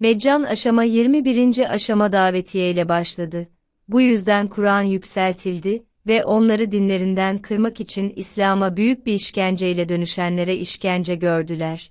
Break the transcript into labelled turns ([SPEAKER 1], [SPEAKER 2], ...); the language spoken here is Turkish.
[SPEAKER 1] Meccan aşama 21. aşama davetiye ile başladı. Bu yüzden Kur'an yükseltildi ve onları dinlerinden kırmak için İslam'a büyük bir işkenceyle dönüşenlere işkence gördüler.